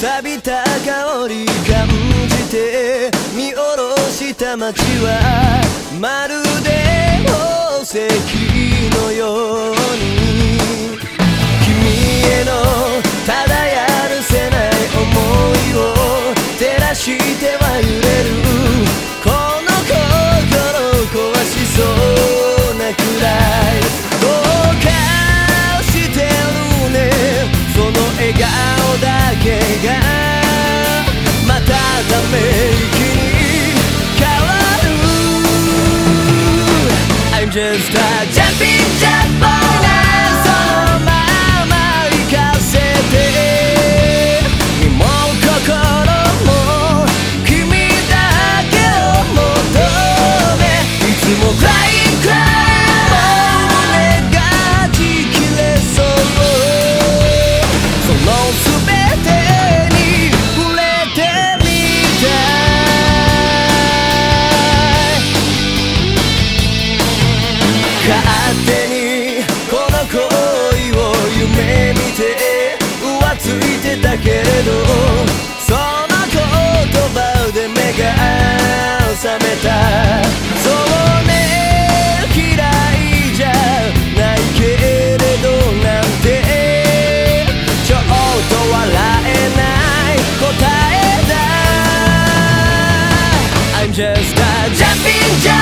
錆びた香り感じて見下ろした街はまるで宝石のよう just a jumping jack 手にこの恋を夢見て浮ついてたけれどその言葉で目が覚めたそうね嫌いじゃないけれどなんてちょっと笑えない答えだ I'm just a jumping jack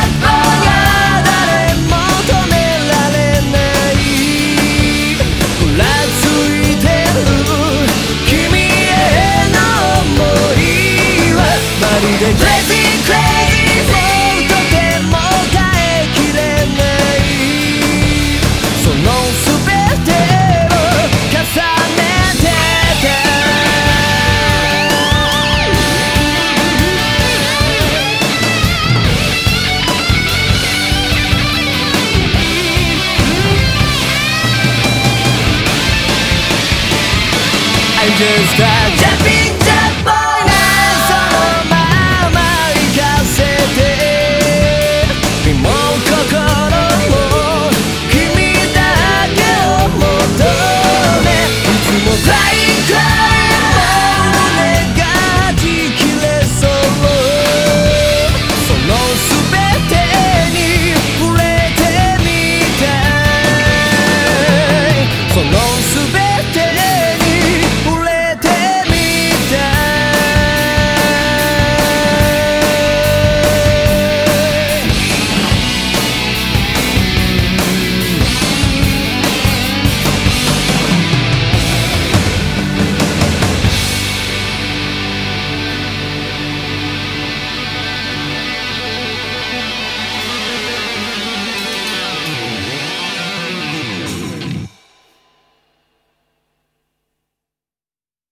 strangers that. just